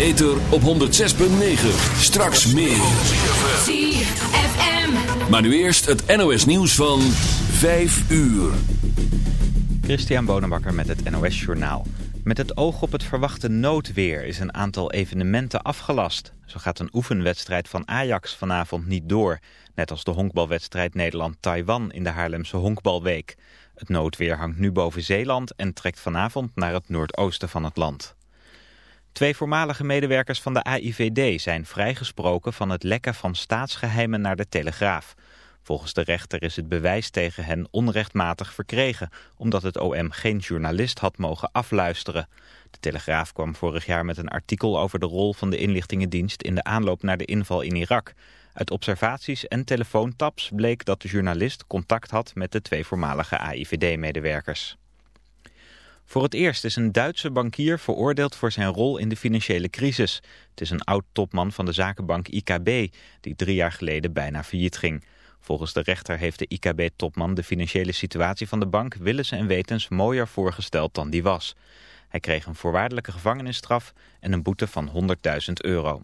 Ether op 106.9. Straks meer. ZFM. Maar nu eerst het NOS nieuws van 5 uur. Christian Bonenbakker met het NOS Journaal. Met het oog op het verwachte noodweer is een aantal evenementen afgelast. Zo gaat een oefenwedstrijd van Ajax vanavond niet door. Net als de honkbalwedstrijd Nederland-Taiwan in de Haarlemse Honkbalweek. Het noodweer hangt nu boven Zeeland en trekt vanavond naar het noordoosten van het land. Twee voormalige medewerkers van de AIVD zijn vrijgesproken van het lekken van staatsgeheimen naar de Telegraaf. Volgens de rechter is het bewijs tegen hen onrechtmatig verkregen, omdat het OM geen journalist had mogen afluisteren. De Telegraaf kwam vorig jaar met een artikel over de rol van de inlichtingendienst in de aanloop naar de inval in Irak. Uit observaties en telefoontaps bleek dat de journalist contact had met de twee voormalige AIVD-medewerkers. Voor het eerst is een Duitse bankier veroordeeld voor zijn rol in de financiële crisis. Het is een oud-topman van de zakenbank IKB, die drie jaar geleden bijna failliet ging. Volgens de rechter heeft de IKB-topman de financiële situatie van de bank willens en wetens mooier voorgesteld dan die was. Hij kreeg een voorwaardelijke gevangenisstraf en een boete van 100.000 euro.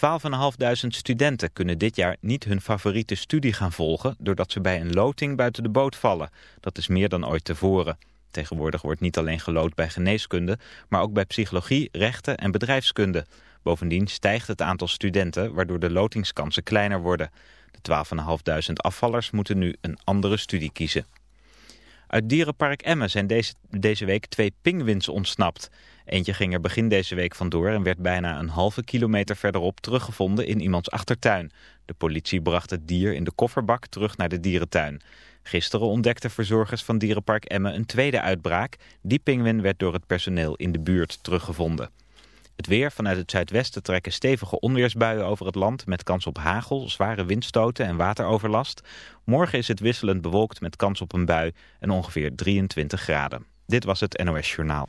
12.500 studenten kunnen dit jaar niet hun favoriete studie gaan volgen... doordat ze bij een loting buiten de boot vallen. Dat is meer dan ooit tevoren. Tegenwoordig wordt niet alleen geloot bij geneeskunde, maar ook bij psychologie, rechten en bedrijfskunde. Bovendien stijgt het aantal studenten, waardoor de lotingskansen kleiner worden. De 12.500 afvallers moeten nu een andere studie kiezen. Uit dierenpark Emmen zijn deze, deze week twee pinguïns ontsnapt. Eentje ging er begin deze week vandoor en werd bijna een halve kilometer verderop teruggevonden in iemands achtertuin. De politie bracht het dier in de kofferbak terug naar de dierentuin. Gisteren ontdekten verzorgers van dierenpark Emmen een tweede uitbraak. Die pinguïn werd door het personeel in de buurt teruggevonden. Het weer vanuit het zuidwesten trekken stevige onweersbuien over het land... met kans op hagel, zware windstoten en wateroverlast. Morgen is het wisselend bewolkt met kans op een bui en ongeveer 23 graden. Dit was het NOS Journaal.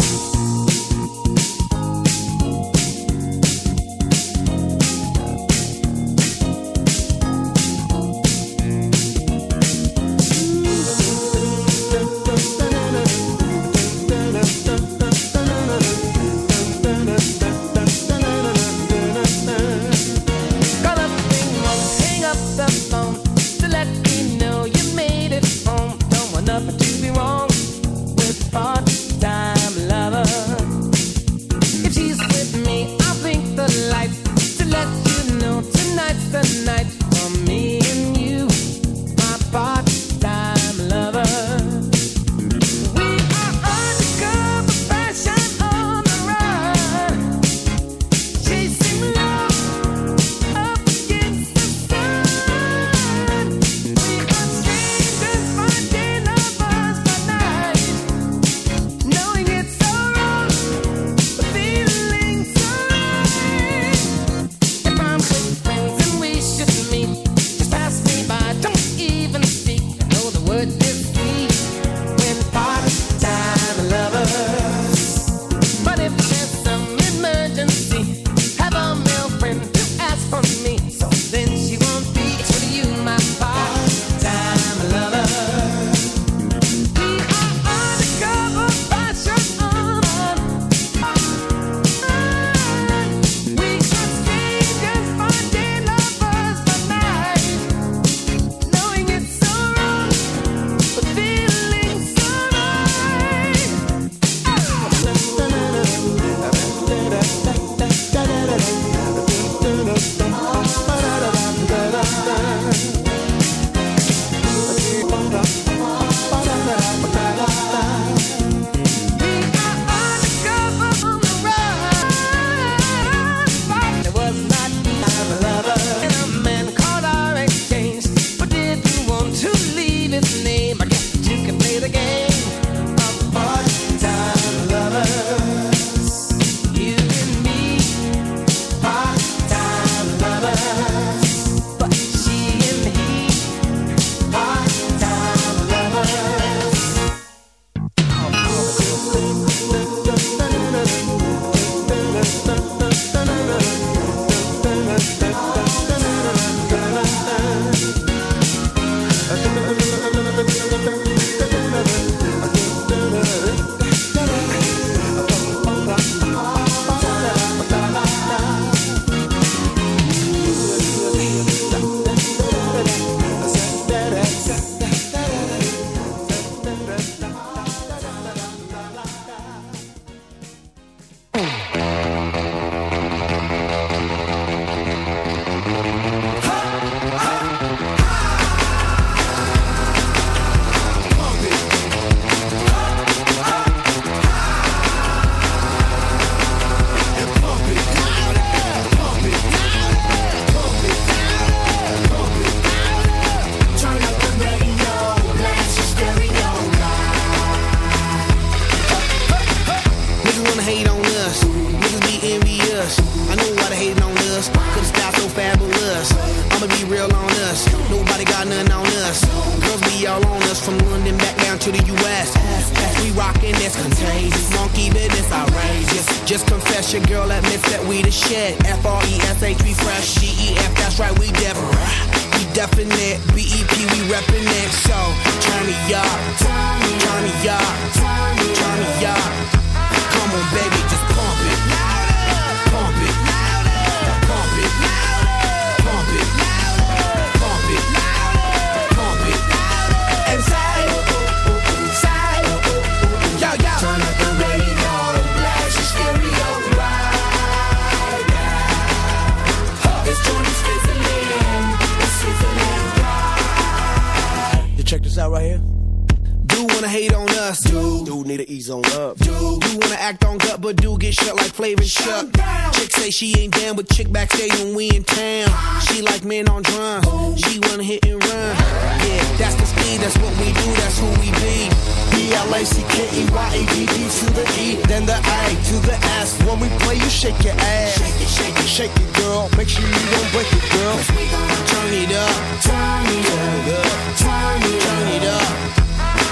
Ass. Shake it, shake it, shake it, girl. Make sure you don't break it, girl. Turn it up, turn it up, turn it, up. turn it up.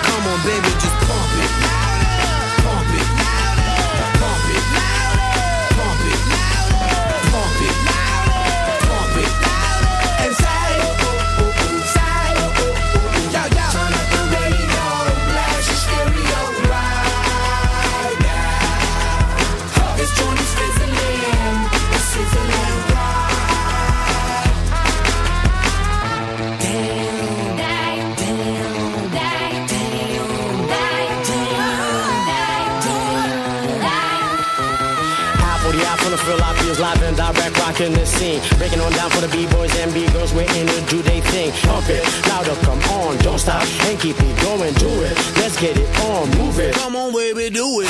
Come on, baby, just live and direct rocking the scene. Breaking on down for the B-boys and B-girls, we're in to do they thing. Pump it, louder, come on, don't stop and keep it going, do it. Let's get it on, move it. Come on, baby, do it.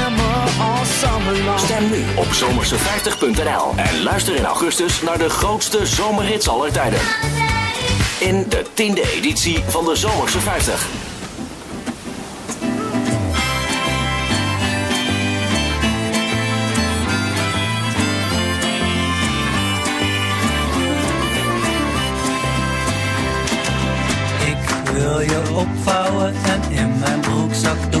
Stem nu op zomerse50.nl en luister in augustus naar de grootste zomerhits aller tijden. In de tiende editie van de Zomerse 50. Ik wil je opvouwen en in mijn broekzak doen.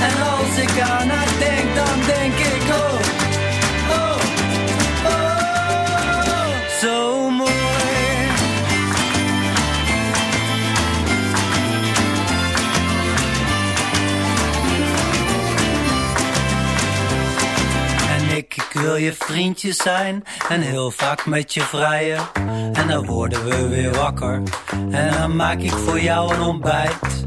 En als ik aan haar denk, dan denk ik oh, oh, oh, zo mooi. En ik, ik wil je vriendje zijn en heel vaak met je vrijen. En dan worden we weer wakker. En dan maak ik voor jou een ontbijt.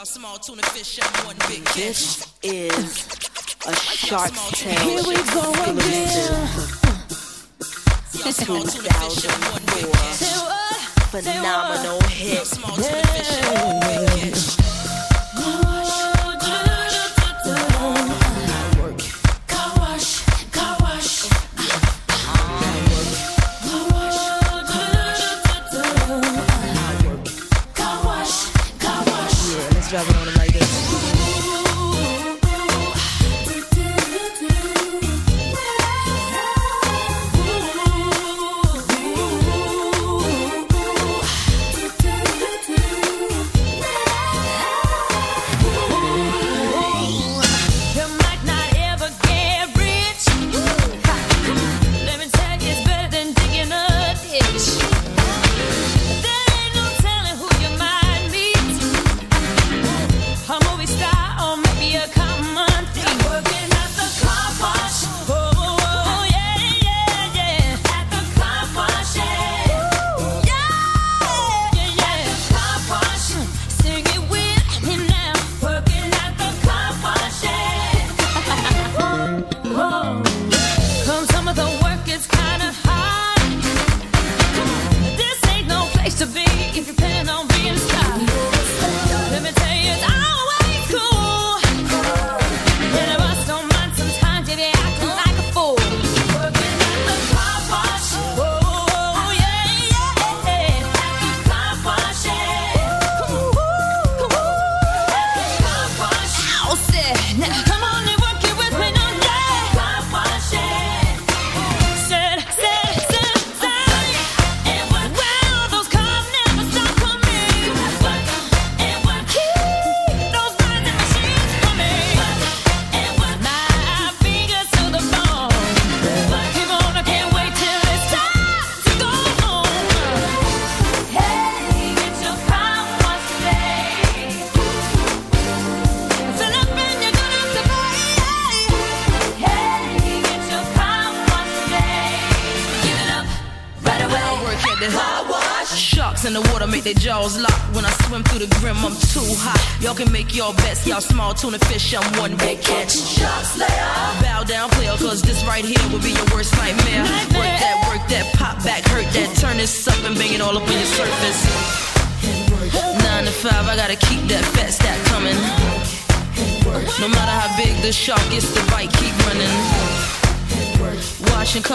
y'all small tuna fish and one big fish. This is a shark tale. Here we go again. Small tuna fish and one big fish. Phenomenal hit. Small tuna fish and one big fish.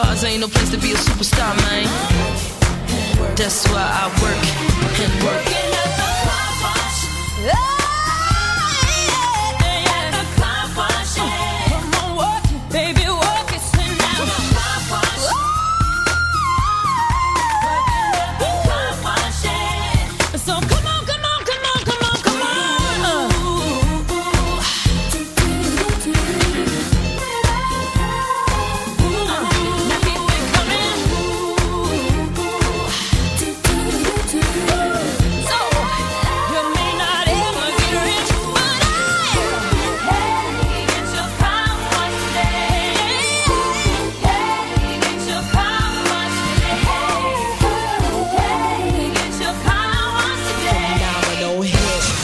stars ain't no place to be a superstar, man. That's why I work and work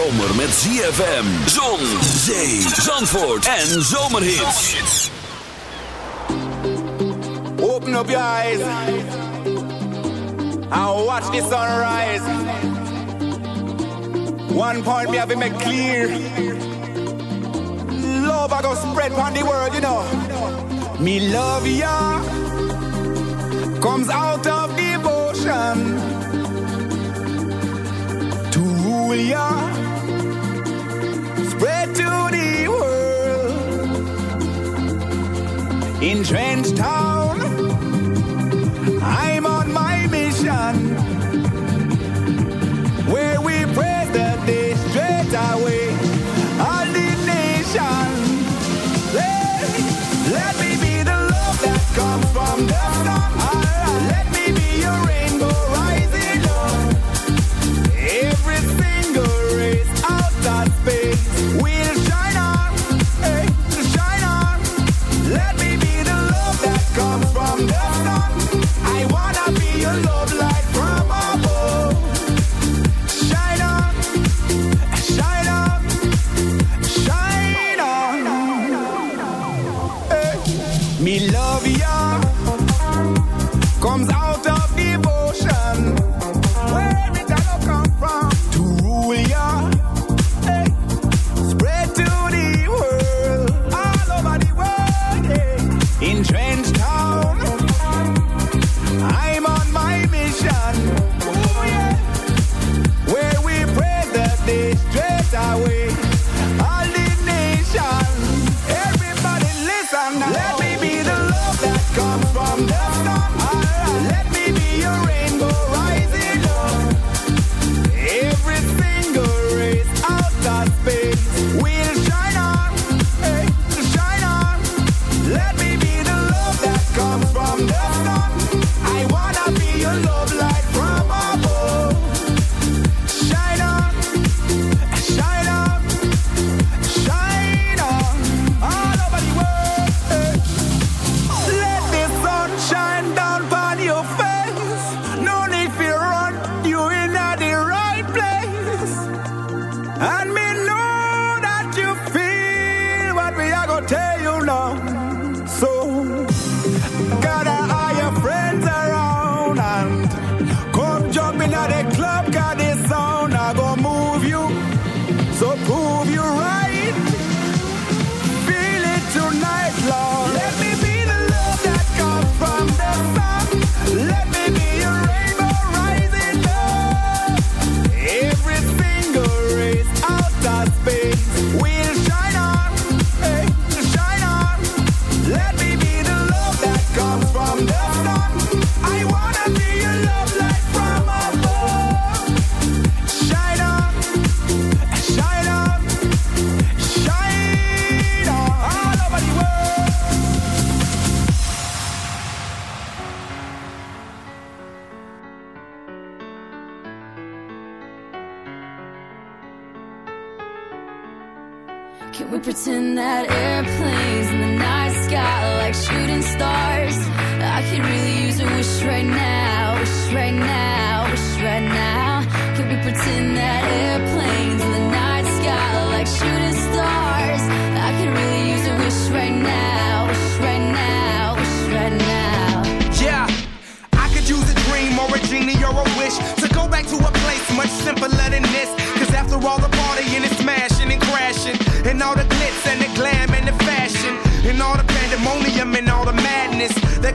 Zomer met ZFM. Zon, zee, zandvoort en. Open up your eyes and watch the sunrise. One point me have make clear. Love I go spread on the world, you know. Me love ya comes out of devotion to rule ya, to the world. In Trench Town,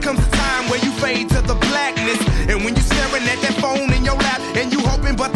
comes a time where you fade to the blackness. And when you're staring at that phone in your lap, and you hoping, but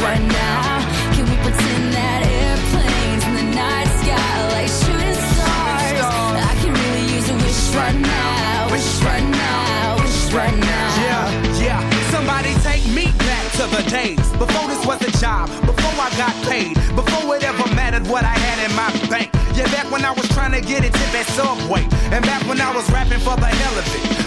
right now. Can we pretend that airplanes in the night sky like shooting stars? I can really use a wish right now, wish right now, wish right now. Yeah, yeah. Somebody take me back to the days before this was a job. Before I got paid. Before it ever mattered what I had in my bank. Yeah, back when I was trying to get a tip at Subway. And back when I was rapping for the hell of it.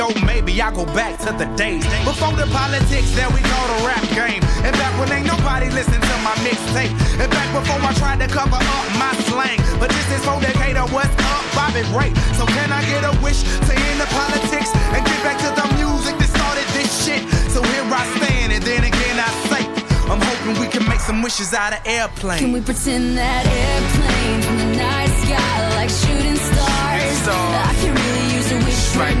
Yo, maybe I'll go back to the days. Before the politics, there we go, the rap game. And back when ain't nobody listened to my mixtape. And back before I tried to cover up my slang. But this is for Decatur, what's up, Bobby Ray. So can I get a wish to end the politics and get back to the music that started this shit? So here I stand, and then again I say, I'm hoping we can make some wishes out of airplanes. Can we pretend that airplane in the night sky like shooting stars? I can really use a wish right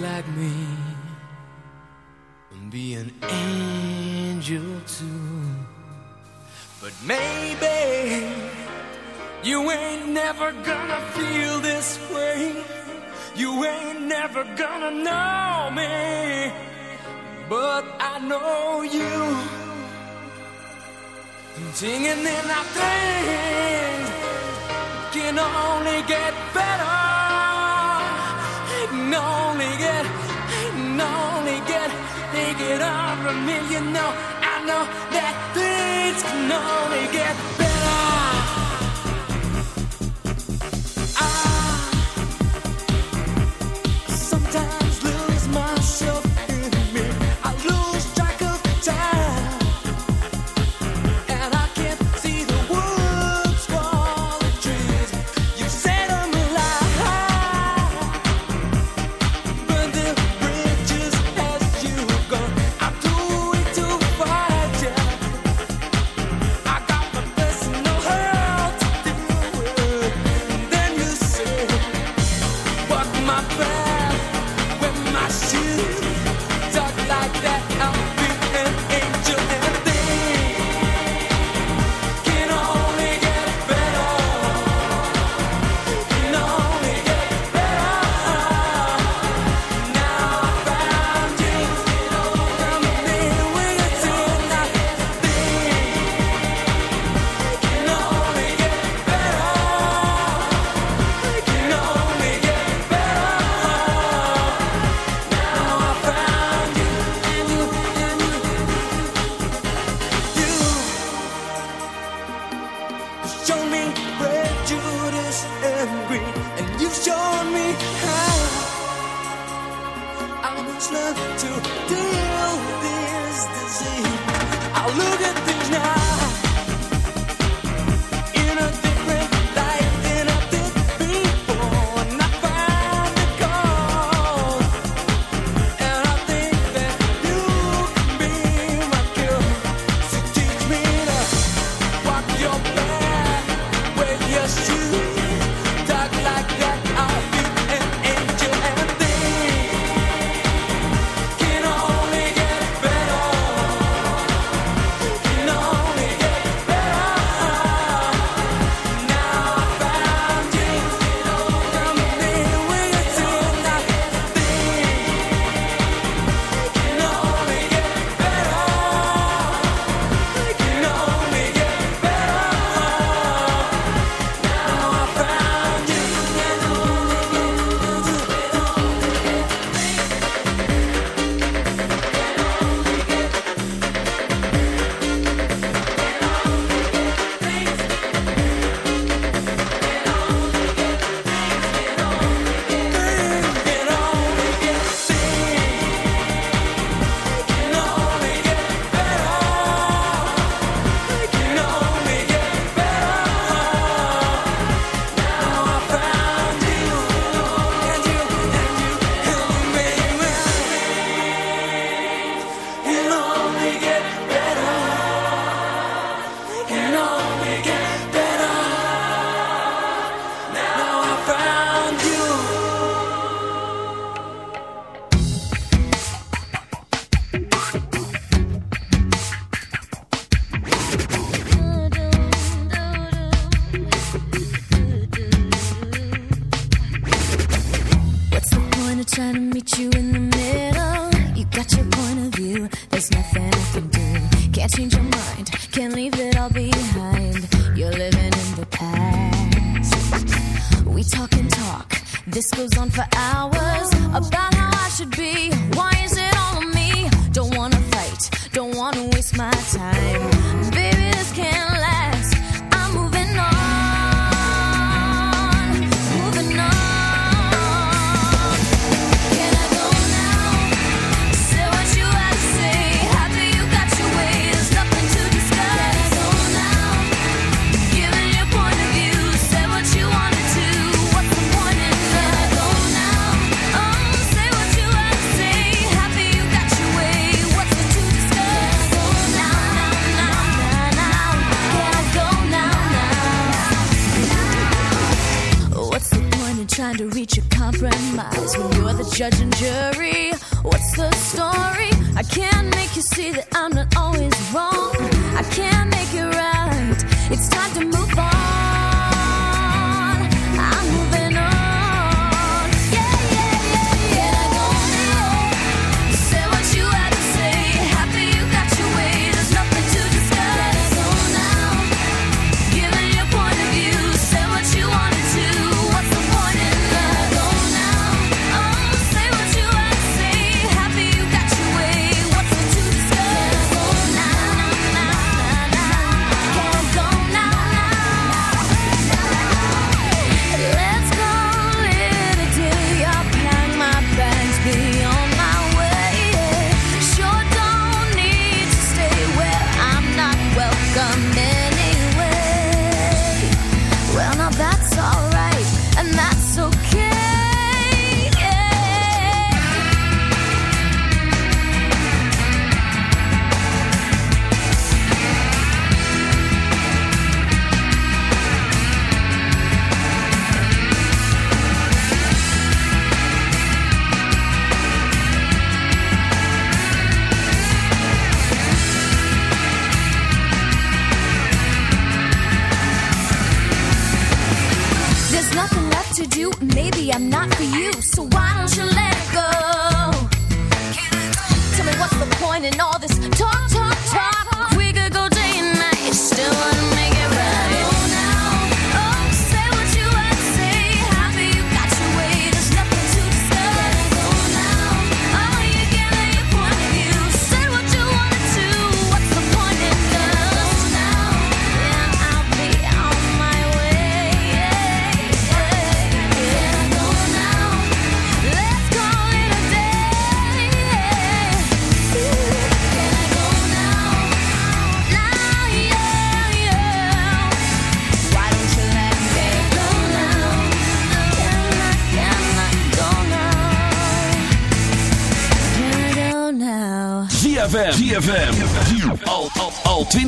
like me. And be an angel too. But maybe you ain't never gonna feel this way. You ain't never gonna know me. But I know you. Singing in our things can only get better. Can only get, it can only get, take it over me. You know, I know that things can only get better.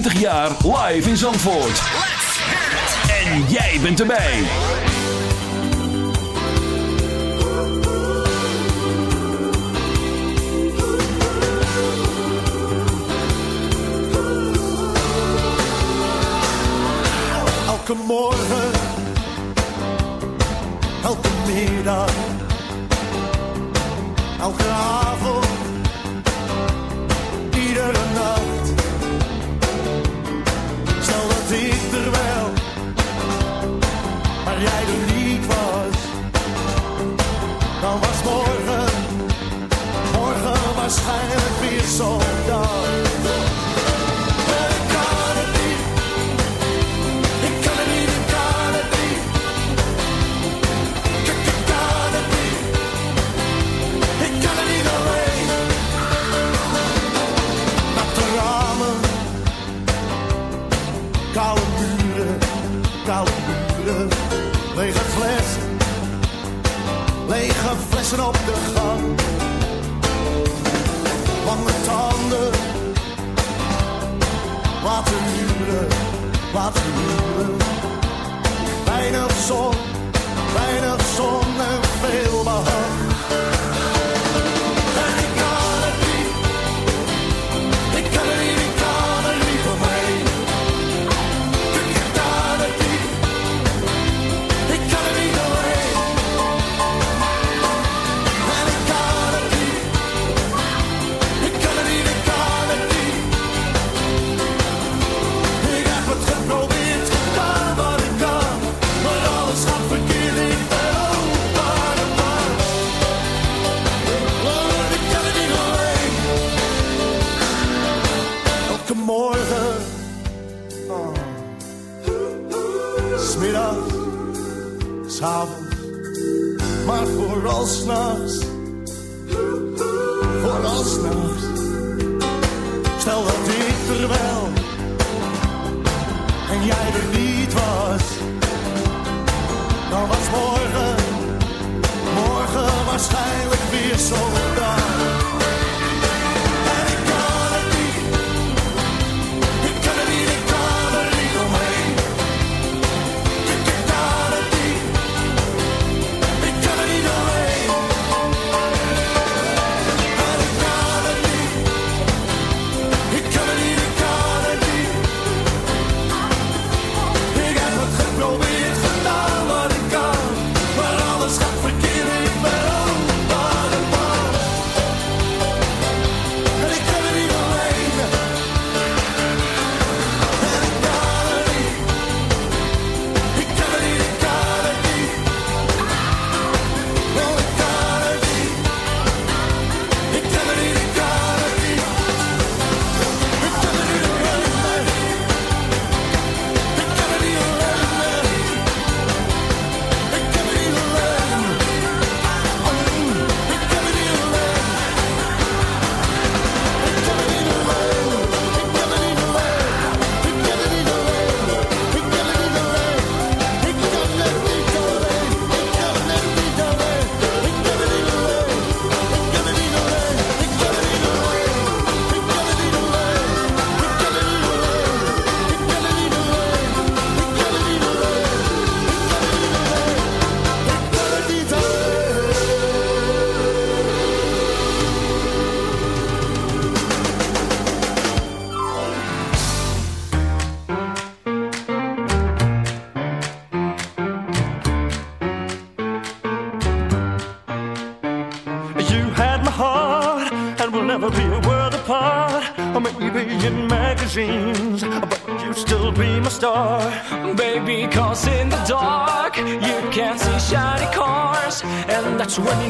20 jaar live in Zandvoort. En jij bent erbij. Elke morgen Koude muren, koude muren. lege flessen, lege flessen op de gang. Lange tanden, watermuren, watermuren. Weinig zon, weinig zon en veel behang. vooralsnog. Vooralsnog. Stel dat ik er wel en jij er niet was. Dan was morgen, morgen waarschijnlijk weer zo. When you